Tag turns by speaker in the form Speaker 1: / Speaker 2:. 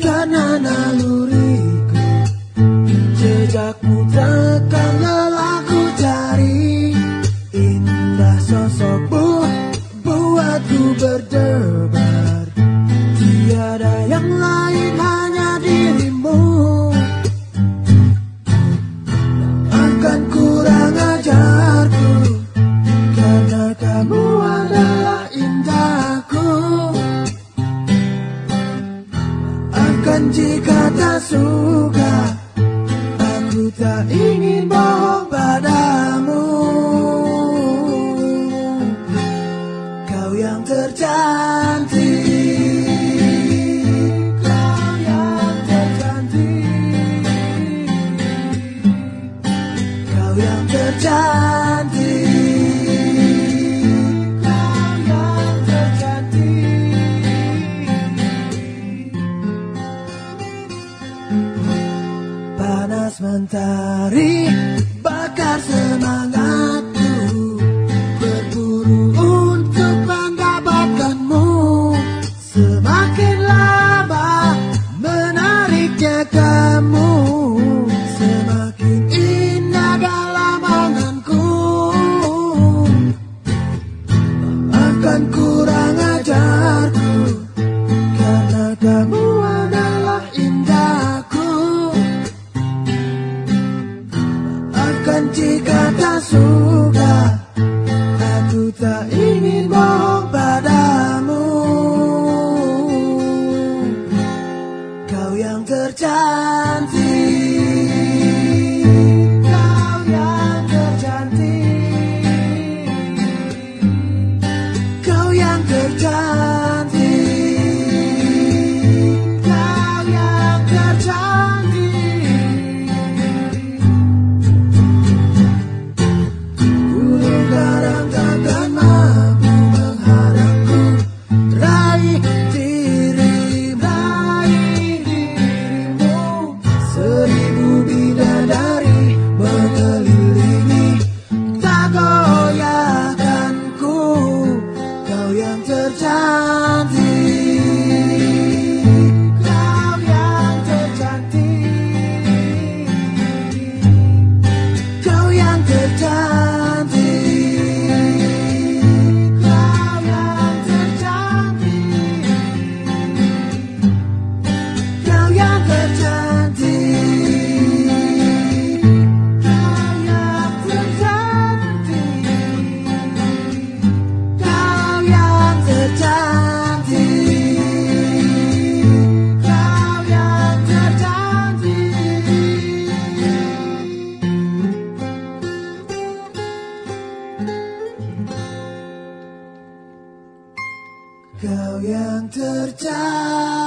Speaker 1: Karena naluriku Jika tak suka. Aku tak ingin bohong padamu. Kau yang tercantik. Kau yang tercantik. Kau yang tercantik mentari bakar semangat. Jika tak suka. Aku tak ingin bohong padamu. Kau yang tercantik. Kau yang tercantik. Kau yang tercantik. Kau yang tercari.